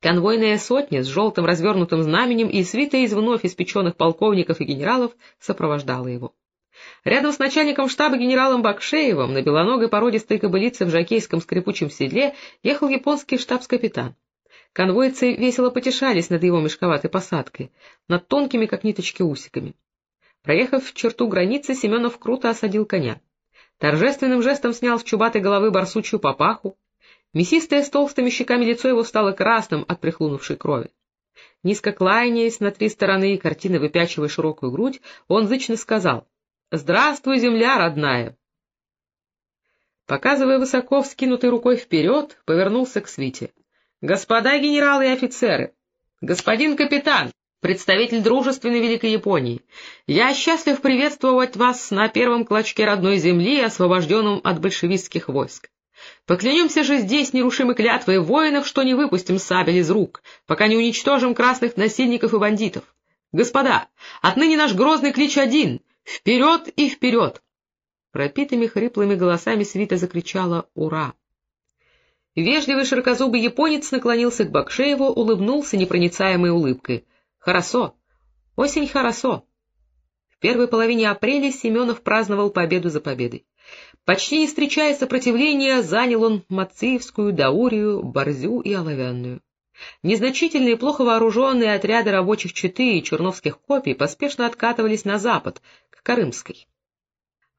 Конвойная сотня с желтым развернутым знаменем и свита из вновь испеченных полковников и генералов сопровождала его. Рядом с начальником штаба генералом Бакшеевым на белоногой породистой кобылице в жакейском скрипучем седле ехал японский штабс-капитан. Конвойцы весело потешались над его мешковатой посадкой, над тонкими, как ниточки, усиками. Проехав черту границы, Семенов круто осадил коня. Торжественным жестом снял с чубатой головы барсучью папаху. Мясистое с толстыми щеками лицо его стало красным от прихлунувшей крови. Низко кланяясь на три стороны и картины выпячивая широкую грудь, он зычно сказал «Здравствуй, земля родная!» Показывая высоко вскинутой рукой вперед, повернулся к свите. «Господа генералы и офицеры! Господин капитан! представитель дружественной Великой Японии. Я счастлив приветствовать вас на первом клочке родной земли, освобожденном от большевистских войск. Поклянемся же здесь нерушимой клятвой воинов, что не выпустим сабель из рук, пока не уничтожим красных насильников и бандитов. Господа, отныне наш грозный клич один — вперед и вперед! Пропитыми хриплыми голосами свита закричала «Ура!». Вежливый широкозубый японец наклонился к Бакшееву, улыбнулся непроницаемой улыбкой. Хорошо. Осень хорошо. В первой половине апреля Семенов праздновал победу за победой. Почти не встречая сопротивления, занял он Мациевскую, Даурию, Борзю и Оловянную. Незначительные, плохо вооруженные отряды рабочих четы и черновских копий поспешно откатывались на запад, к Карымской.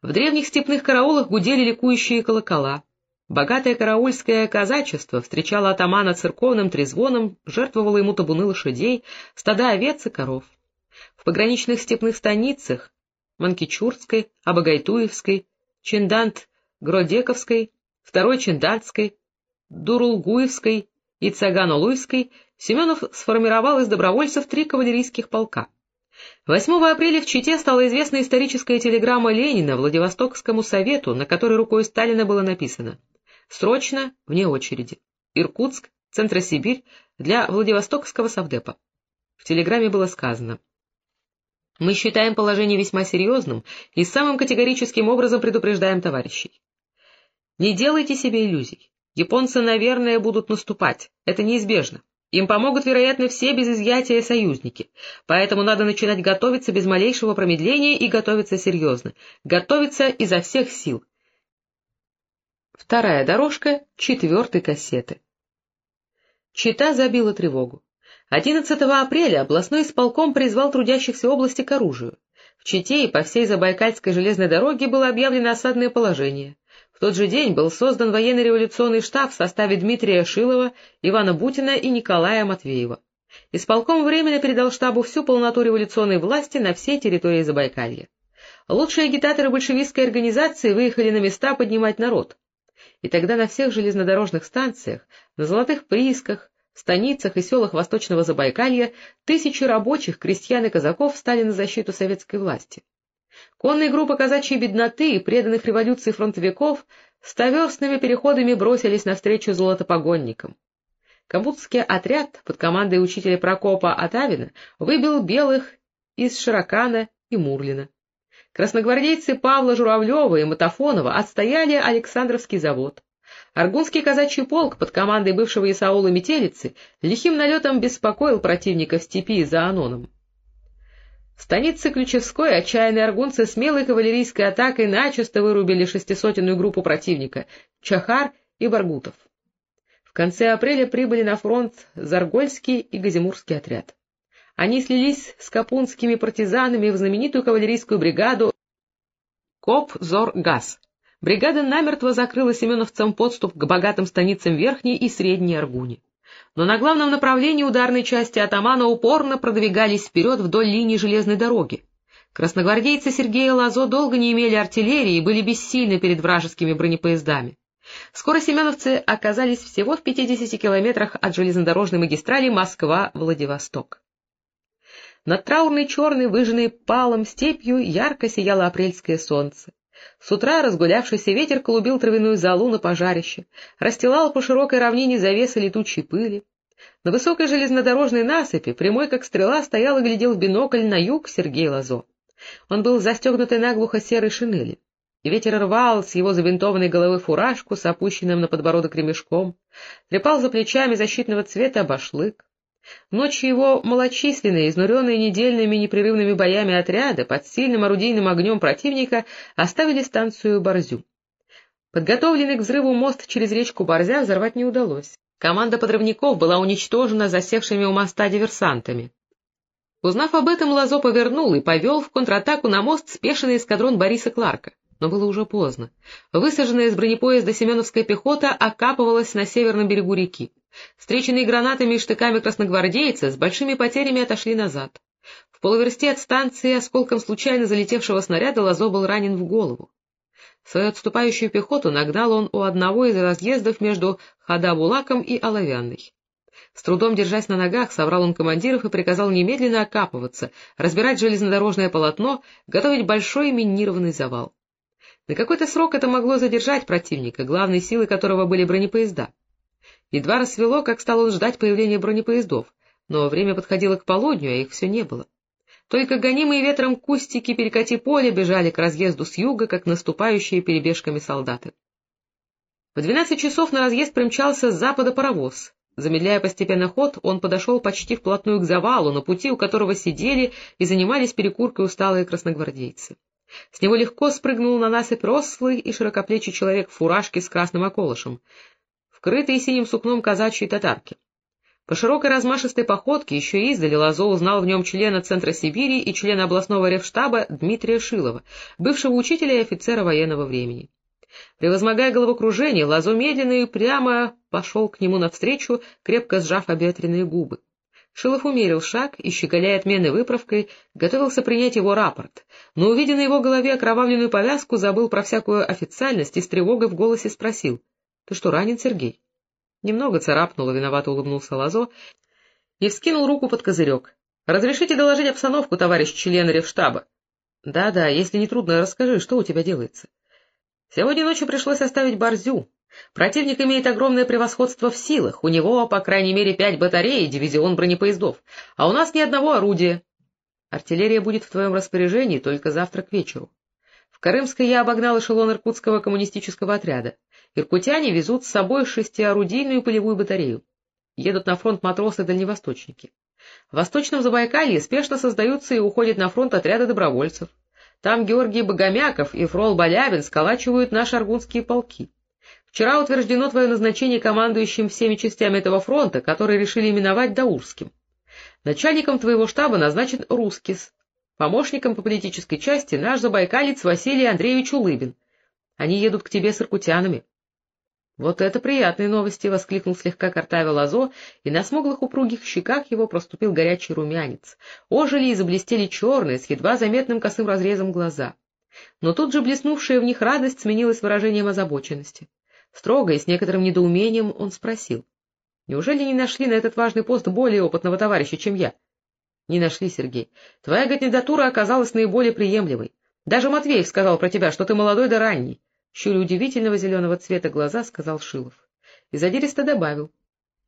В древних степных караулах гудели ликующие колокола. Богатое караульское казачество встречало атамана церковным трезвоном, жертвовало ему табуны лошадей, стада овец и коров. В пограничных степных станицах Манкичурской, Абагайтуевской, Чиндант-Гродековской, Второй Чиндантской, Дурулгуевской и Цаганолуйской Семенов сформировал из добровольцев три кавалерийских полка. 8 апреля в Чите стала известна историческая телеграмма Ленина Владивостокскому совету, на которой рукой Сталина было написано Срочно, вне очереди. Иркутск, Центросибирь, для Владивостокского совдепа. В телеграмме было сказано. Мы считаем положение весьма серьезным и самым категорическим образом предупреждаем товарищей. Не делайте себе иллюзий. Японцы, наверное, будут наступать. Это неизбежно. Им помогут, вероятно, все без изъятия союзники. Поэтому надо начинать готовиться без малейшего промедления и готовиться серьезно. Готовиться изо всех сил. Вторая дорожка четвертой кассеты. Чита забила тревогу. 11 апреля областной исполком призвал трудящихся области к оружию. В Чите и по всей Забайкальской железной дороге было объявлено осадное положение. В тот же день был создан военно-революционный штаб в составе Дмитрия Шилова, Ивана Бутина и Николая Матвеева. Исполком временно передал штабу всю полноту революционной власти на всей территории Забайкалья. Лучшие агитаторы большевистской организации выехали на места поднимать народ и тогда на всех железнодорожных станциях, на золотых приисках, станицах и селах Восточного Забайкалья тысячи рабочих, крестьян и казаков стали на защиту советской власти. Конные группы казачьей бедноты и преданных революции фронтовиков стоверстными переходами бросились навстречу золотопогонникам. Кабутский отряд под командой учителя Прокопа Атавина выбил белых из Широкана и Мурлина. Красногвардейцы Павла Журавлева и Матафонова отстояли Александровский завод. Аргунский казачий полк под командой бывшего Исаула Метелицы лихим налетом беспокоил противника в степи за Аноном. В станице Ключевской отчаянные аргунцы смелой кавалерийской атакой начисто вырубили шестисотенную группу противника — Чахар и Баргутов. В конце апреля прибыли на фронт Заргольский и Газимурский отряд. Они слились с капунскими партизанами в знаменитую кавалерийскую бригаду Коп-Зор-Газ. Бригада намертво закрыла семеновцам подступ к богатым станицам Верхней и Средней Аргуни. Но на главном направлении ударной части атамана упорно продвигались вперед вдоль линии железной дороги. Красногвардейцы Сергея Лазо долго не имели артиллерии и были бессильны перед вражескими бронепоездами. Скоро семеновцы оказались всего в 50 километрах от железнодорожной магистрали Москва-Владивосток. Над траурной черной, выжженной палом степью ярко сияло апрельское солнце. С утра разгулявшийся ветер колубил травяную залу на пожарище, расстилал по широкой равнине завесы летучей пыли. На высокой железнодорожной насыпи, прямой как стрела, стоял и глядел в бинокль на юг Сергей Лазо. Он был застегнутый наглухо серой шинели. и ветер рвал с его забинтованной головы фуражку с опущенным на подбородок ремешком, трепал за плечами защитного цвета башлык. Ночью его малочисленные, изнуренные недельными непрерывными боями отряды под сильным орудийным огнем противника оставили станцию Борзю. Подготовленный к взрыву мост через речку Борзя взорвать не удалось. Команда подрывников была уничтожена засевшими у моста диверсантами. Узнав об этом, Лазо повернул и повел в контратаку на мост спешенный эскадрон Бориса Кларка но было уже поздно. Высаженная из бронепоезда семеновская пехота окапывалась на северном берегу реки. Встреченные гранатами и штыками красногвардейцы с большими потерями отошли назад. В полуверсте от станции осколком случайно залетевшего снаряда Лазо был ранен в голову. Свою отступающую пехоту нагнал он у одного из разъездов между Хадабулаком и Оловянной. С трудом держась на ногах, собрал он командиров и приказал немедленно окапываться, разбирать железнодорожное полотно, готовить большой минированный завал. На какой-то срок это могло задержать противника, главной силой которого были бронепоезда. Едва рассвело, как стал он ждать появления бронепоездов, но время подходило к полудню, а их все не было. Только гонимые ветром кустики перекати поля бежали к разъезду с юга, как наступающие перебежками солдаты. В двенадцать часов на разъезд примчался с запада паровоз. Замедляя постепенно ход, он подошел почти вплотную к завалу, на пути у которого сидели и занимались перекуркой усталые красногвардейцы. С него легко спрыгнул на насыпь рослый и широкоплечий человек в фуражке с красным околышем, вкрытый синим сукном казачьей татарки. По широкой размашистой походке еще издали Лазо узнал в нем члена Центра Сибири и члена областного ревштаба Дмитрия Шилова, бывшего учителя и офицера военного времени. Превозмогая головокружение, Лазо медленно и прямо пошел к нему навстречу, крепко сжав обветренные губы. Шилов умерил шаг и, щеголяя отменной выправкой, готовился принять его рапорт, но, увидя на его голове окровавленную повязку, забыл про всякую официальность и с тревогой в голосе спросил. — Ты что, ранен, Сергей? Немного царапнуло, виновато улыбнулся Лазо и вскинул руку под козырек. — Разрешите доложить обстановку, товарищ член ревштаба? Да — Да-да, если не трудно, расскажи, что у тебя делается? — Сегодня ночью пришлось оставить Борзю. Противник имеет огромное превосходство в силах, у него, по крайней мере, пять батарей и дивизион бронепоездов, а у нас ни одного орудия. Артиллерия будет в твоем распоряжении только завтра к вечеру. Карымской я обогнал эшелон иркутского коммунистического отряда. Иркутяне везут с собой шестиорудийную полевую батарею. Едут на фронт матросы-дальневосточники. В Восточном Забайкалье спешно создаются и уходят на фронт отряды добровольцев. Там Георгий Богомяков и Фрол Балявин сколачивают наши аргунские полки. Вчера утверждено твое назначение командующим всеми частями этого фронта, который решили именовать Даурским. Начальником твоего штаба назначен Рускис, помощником по политической части наш забайкалец Василий Андреевич Улыбин. Они едут к тебе с иркутянами. — Вот это приятные новости! — воскликнул слегка картавя Лазо, и на смуглых упругих щеках его проступил горячий румянец. Ожили и заблестели черные, с едва заметным косым разрезом глаза. Но тут же блеснувшая в них радость сменилась выражением озабоченности. Строго и с некоторым недоумением он спросил. — Неужели не нашли на этот важный пост более опытного товарища, чем я? — Не нашли, Сергей. Твоя кандидатура оказалась наиболее приемлемой. Даже Матвеев сказал про тебя, что ты молодой да ранний. Щуря удивительного зеленого цвета глаза, сказал Шилов. И задиристо добавил.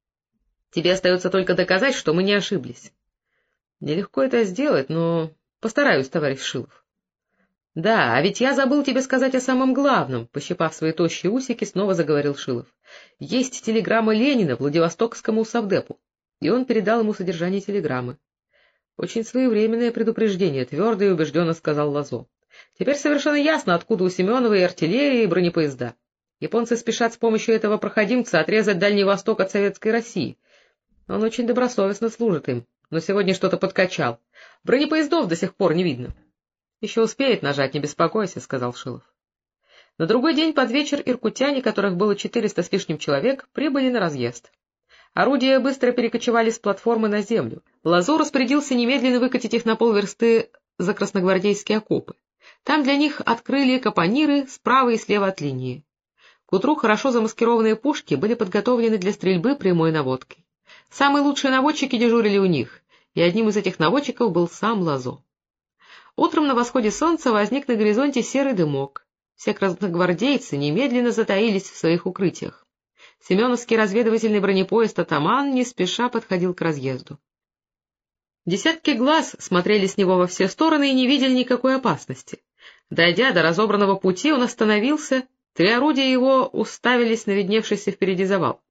— Тебе остается только доказать, что мы не ошиблись. — Нелегко это сделать, но постараюсь, товарищ Шилов. — Да, а ведь я забыл тебе сказать о самом главном, — пощипав свои тощие усики, снова заговорил Шилов. — Есть телеграмма Ленина Владивостокскому совдепу, и он передал ему содержание телеграммы. — Очень своевременное предупреждение, — твердо и убежденно сказал Лазо. — Теперь совершенно ясно, откуда у Семенова и артиллерия, и бронепоезда. Японцы спешат с помощью этого проходимца отрезать Дальний Восток от Советской России. Он очень добросовестно служит им, но сегодня что-то подкачал. Бронепоездов до сих пор не видно. —— Еще успеет нажать, не беспокойся, — сказал Шилов. На другой день под вечер иркутяне, которых было четыреста с лишним человек, прибыли на разъезд. Орудия быстро перекочевали с платформы на землю. Лазу распорядился немедленно выкатить их на полверсты за красногвардейские окопы. Там для них открыли капониры справа и слева от линии. К утру хорошо замаскированные пушки были подготовлены для стрельбы прямой наводкой. Самые лучшие наводчики дежурили у них, и одним из этих наводчиков был сам Лазо. Утром на восходе солнца возник на горизонте серый дымок. Все красногвардейцы немедленно затаились в своих укрытиях. Семеновский разведывательный бронепоезд «Атаман» не спеша подходил к разъезду. Десятки глаз смотрели с него во все стороны и не видели никакой опасности. Дойдя до разобранного пути, он остановился, три орудия его уставились на видневшийся впереди завал.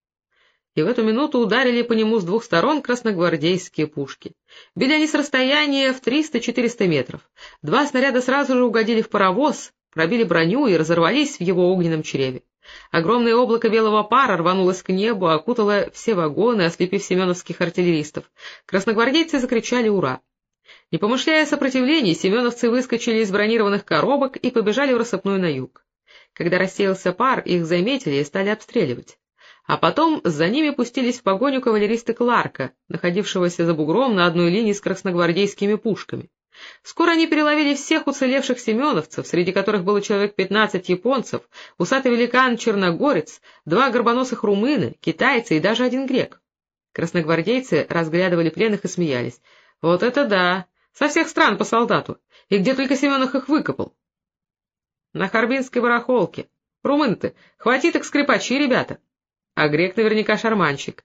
И в эту минуту ударили по нему с двух сторон красногвардейские пушки. Били они с расстояния в 300-400 метров. Два снаряда сразу же угодили в паровоз, пробили броню и разорвались в его огненном чреве. Огромное облако белого пара рванулось к небу, окутало все вагоны, ослепив семеновских артиллеристов. Красногвардейцы закричали «Ура!». Не помышляя о сопротивлении, семеновцы выскочили из бронированных коробок и побежали в рассыпную на юг. Когда рассеялся пар, их заметили и стали обстреливать. А потом за ними пустились в погоню кавалеристы Кларка, находившегося за бугром на одной линии с красногвардейскими пушками. Скоро они переловили всех уцелевших семеновцев, среди которых было человек пятнадцать японцев, усатый великан-черногорец, два горбоносых румыны, китайцы и даже один грек. Красногвардейцы разглядывали пленных и смеялись. — Вот это да! Со всех стран по солдату! И где только Семенов их выкопал? — На Харбинской барахолке. Румын-то, хватит их скрипачи, ребята. А грек наверняка шарманщик.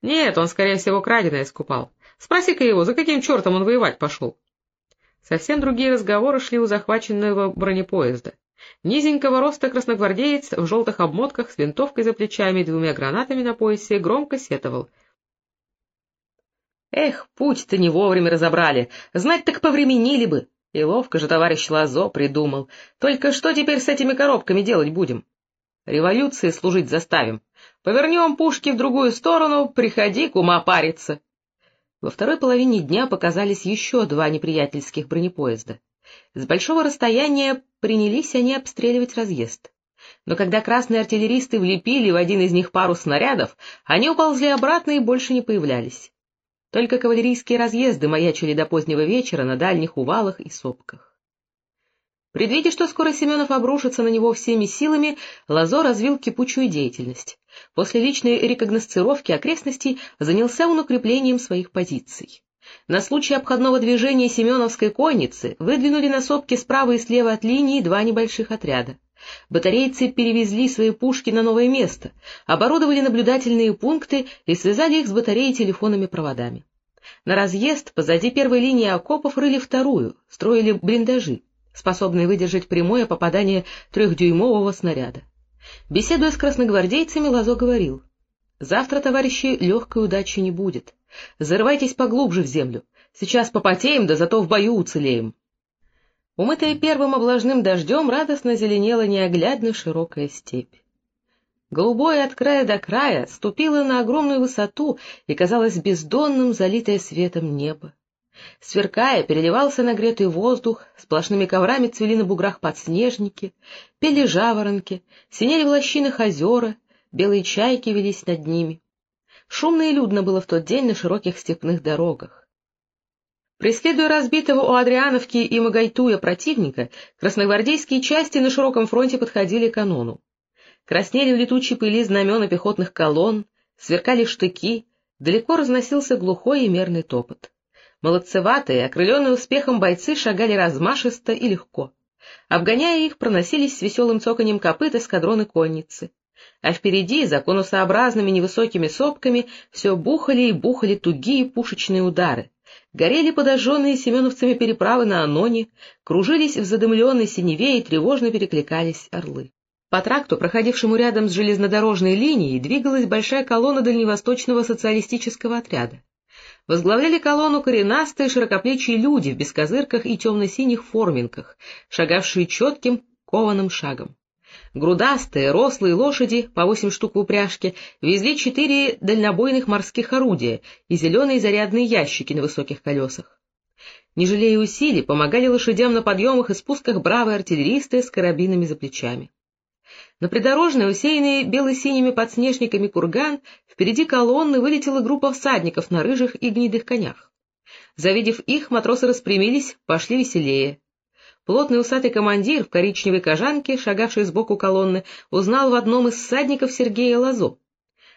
Нет, он, скорее всего, краденое искупал. Спроси-ка его, за каким чертом он воевать пошел? Совсем другие разговоры шли у захваченного бронепоезда. Низенького роста красногвардеец в желтых обмотках с винтовкой за плечами и двумя гранатами на поясе громко сетовал. «Эх, путь-то не вовремя разобрали, знать так повременили бы!» И ловко же товарищ Лазо придумал. Только что теперь с этими коробками делать будем? Революции служить заставим. Повернем пушки в другую сторону, приходи к ума париться. Во второй половине дня показались еще два неприятельских бронепоезда. С большого расстояния принялись они обстреливать разъезд. Но когда красные артиллеристы влепили в один из них пару снарядов, они уползли обратно и больше не появлялись. Только кавалерийские разъезды маячили до позднего вечера на дальних увалах и сопках. Предвидя, что скоро Семенов обрушится на него всеми силами, Лазо развил кипучую деятельность. После личной рекогносцировки окрестностей занялся он укреплением своих позиций. На случай обходного движения Семеновской конницы выдвинули на сопки справа и слева от линии два небольших отряда. Батарейцы перевезли свои пушки на новое место, оборудовали наблюдательные пункты и связали их с батареей телефонными проводами. На разъезд позади первой линии окопов рыли вторую, строили блиндажи способный выдержать прямое попадание трехдюймового снаряда. Беседуя с красногвардейцами, Лазо говорил, «Завтра, товарищи, легкой удачи не будет. Зарывайтесь поглубже в землю. Сейчас попотеем, да зато в бою уцелеем». Умытая первым облажным дождем, радостно зеленела неоглядно широкая степь. Голубое от края до края ступило на огромную высоту и казалось бездонным, залитое светом небо. Сверкая, переливался нагретый воздух, сплошными коврами цвели на буграх подснежники, пели жаворонки, синели в лощинах озера, белые чайки велись над ними. Шумно и людно было в тот день на широких степных дорогах. Преследуя разбитого у Адриановки и Магайтуя противника, красногвардейские части на широком фронте подходили к Анону. Краснели в летучей пыли знамена пехотных колонн, сверкали штыки, далеко разносился глухой и мерный топот. Молодцеватые, окрыленные успехом бойцы шагали размашисто и легко. Обгоняя их, проносились с веселым цоканьем копыт эскадроны конницы. А впереди, за конусообразными невысокими сопками, все бухали и бухали тугие пушечные удары. Горели подожженные семеновцами переправы на Аноне, кружились в задымленной синеве и тревожно перекликались орлы. По тракту, проходившему рядом с железнодорожной линией, двигалась большая колонна дальневосточного социалистического отряда. Возглавляли колонну коренастые широкоплечие люди в бескозырках и темно-синих форминках, шагавшие четким кованым шагом. Грудастые, рослые лошади, по восемь штук в упряжке, везли четыре дальнобойных морских орудия и зеленые зарядные ящики на высоких колесах. Не жалея усилий, помогали лошадям на подъемах и спусках бравые артиллеристы с карабинами за плечами. На придорожной, усеянный бело-синими подснежниками курган, впереди колонны вылетела группа всадников на рыжих и гнедых конях. Завидев их, матросы распрямились, пошли веселее. Плотный усатый командир в коричневой кожанке, шагавший сбоку колонны, узнал в одном из всадников Сергея Лазо.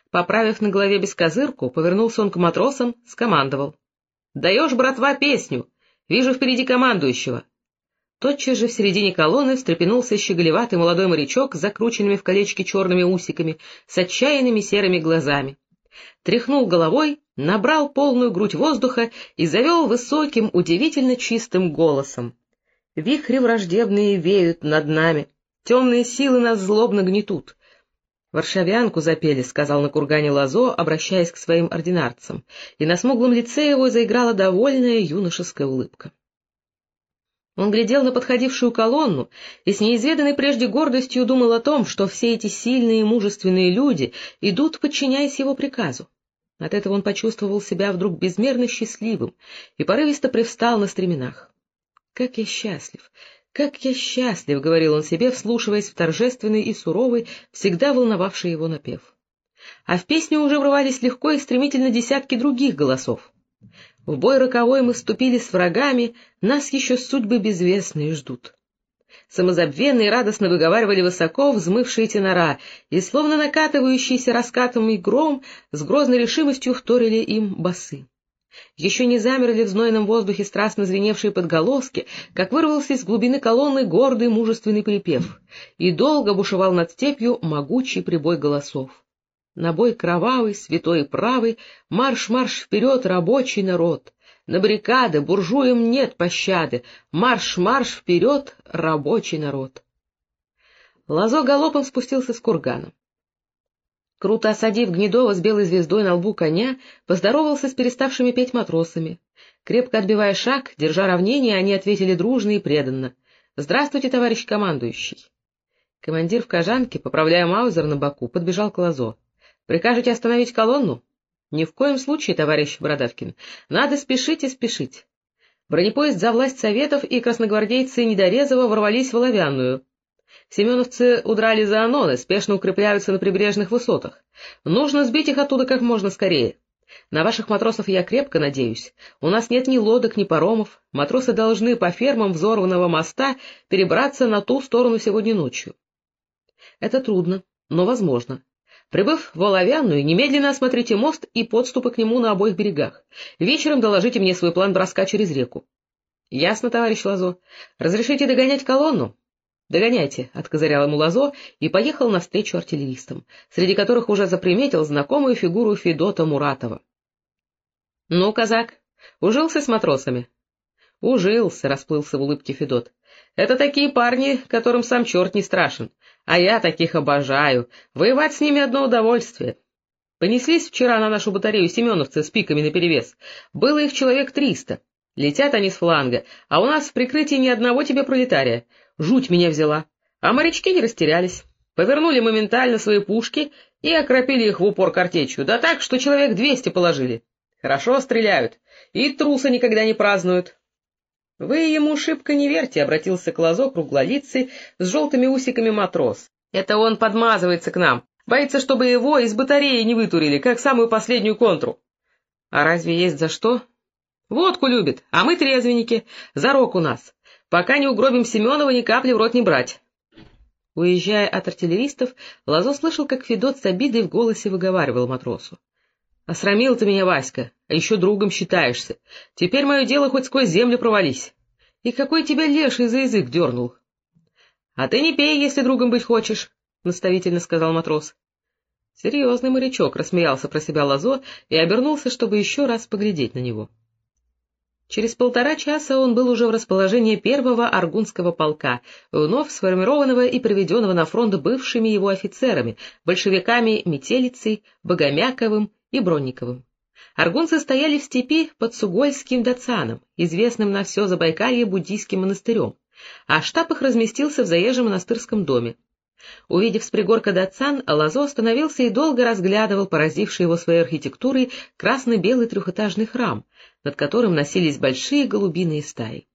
Поправив на голове бескозырку, повернулся он к матросам, скомандовал. — Даешь, братва, песню! Вижу впереди командующего. Тотчас же в середине колонны встрепенулся щеголеватый молодой морячок с закрученными в колечки черными усиками, с отчаянными серыми глазами. Тряхнул головой, набрал полную грудь воздуха и завел высоким, удивительно чистым голосом. Вихри враждебные веют над нами, темные силы нас злобно гнетут. «Варшавянку запели», — сказал на кургане Лазо, обращаясь к своим ординарцам, и на смуглом лице его заиграла довольная юношеская улыбка. Он глядел на подходившую колонну и с неизведанной прежде гордостью думал о том, что все эти сильные и мужественные люди идут, подчиняясь его приказу. От этого он почувствовал себя вдруг безмерно счастливым и порывисто привстал на стременах. «Как я счастлив! Как я счастлив!» — говорил он себе, вслушиваясь в торжественный и суровый, всегда волновавший его напев. А в песню уже врывались легко и стремительно десятки других голосов. В бой роковой мы ступили с врагами, нас еще судьбы безвестные ждут. Самозабвенно и радостно выговаривали высоко взмывшие тенора, и, словно накатывающийся раскатом и гром, с грозной решимостью вторили им басы. Еще не замерли в знойном воздухе страстно звеневшие подголоски, как вырвался из глубины колонны гордый мужественный припев, и долго бушевал над степью могучий прибой голосов. На бой кровавый, святой и правый, марш-марш вперед, рабочий народ! На баррикады, буржуям нет пощады, марш-марш вперед, рабочий народ! Лазо галопом спустился с кургана. Круто осадив Гнедова с белой звездой на лбу коня, поздоровался с переставшими петь матросами. Крепко отбивая шаг, держа равнение, они ответили дружно и преданно. — Здравствуйте, товарищ командующий! Командир в кожанке, поправляя маузер на боку, подбежал к Лазо. Прикажете остановить колонну? — Ни в коем случае, товарищ Бородавкин. Надо спешить и спешить. Бронепоезд за власть Советов и красногвардейцы Недорезова ворвались в Оловянную. Семеновцы удрали за Аноны, спешно укрепляются на прибрежных высотах. Нужно сбить их оттуда как можно скорее. На ваших матросов я крепко надеюсь. У нас нет ни лодок, ни паромов. Матросы должны по фермам взорванного моста перебраться на ту сторону сегодня ночью. Это трудно, но возможно. Прибыв в Оловянную, немедленно осмотрите мост и подступы к нему на обоих берегах. Вечером доложите мне свой план броска через реку. — Ясно, товарищ Лазо. Разрешите догонять колонну? — Догоняйте, — откозырял ему Лазо и поехал навстречу артиллеристам, среди которых уже заприметил знакомую фигуру Федота Муратова. — Ну, казак, ужился с матросами? — Ужился, — расплылся в улыбке Федот. — Это такие парни, которым сам черт не страшен. А я таких обожаю. Воевать с ними одно удовольствие. Понеслись вчера на нашу батарею семеновцы с пиками наперевес. Было их человек триста. Летят они с фланга, а у нас в прикрытии ни одного тебе пролетария. Жуть меня взяла. А морячки не растерялись. Повернули моментально свои пушки и окропили их в упор картечью, да так, что человек двести положили. Хорошо стреляют, и труса никогда не празднуют. — Вы ему шибко не верьте, — обратился к Лазо круглолицый с желтыми усиками матрос. — Это он подмазывается к нам. Боится, чтобы его из батареи не вытурили, как самую последнюю контру. — А разве есть за что? — Водку любит, а мы трезвенники. Зарок у нас. Пока не угробим Семенова, ни капли в рот не брать. Уезжая от артиллеристов, Лазо слышал, как Федот с обидой в голосе выговаривал матросу. Осрамил ты меня, Васька, а еще другом считаешься. Теперь мое дело хоть сквозь землю провались. И какой тебя леший за язык дернул? — А ты не пей, если другом быть хочешь, — наставительно сказал матрос. Серьезный морячок рассмеялся про себя Лазо и обернулся, чтобы еще раз поглядеть на него. Через полтора часа он был уже в расположении первого аргунского полка, вновь сформированного и приведенного на фронт бывшими его офицерами, большевиками Метелицей, Богомяковым и Бронниковым. Аргунцы стояли в степи под Сугольским Дацаном, известным на все Забайкалье буддийским монастырем, а штаб их разместился в заезжем монастырском доме. Увидев с пригорка Дацан, Лазо остановился и долго разглядывал поразивший его своей архитектурой красно-белый трехэтажный храм, над которым носились большие голубиные стаи.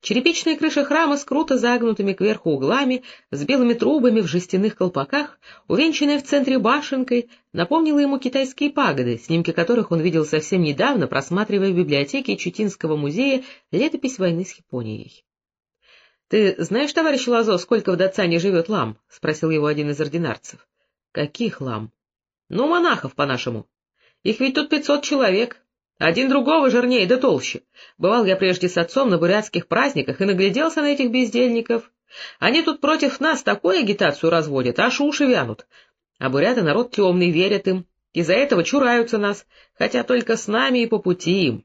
Черепичная крыша храма с круто загнутыми кверху углами, с белыми трубами в жестяных колпаках, увенчанная в центре башенкой, напомнила ему китайские пагоды, снимки которых он видел совсем недавно, просматривая в библиотеке Читинского музея летопись войны с Японией. — Ты знаешь, товарищ Лазо, сколько в Дацане живет лам? — спросил его один из ординарцев. — Каких лам? — Ну, монахов, по-нашему. Их ведь тут пятьсот человек. Один другого жирнее да толще. Бывал я прежде с отцом на бурятских праздниках и нагляделся на этих бездельников. Они тут против нас такую агитацию разводят, аж уши вянут. А буряты народ темный, верят им. Из-за этого чураются нас, хотя только с нами и по пути им.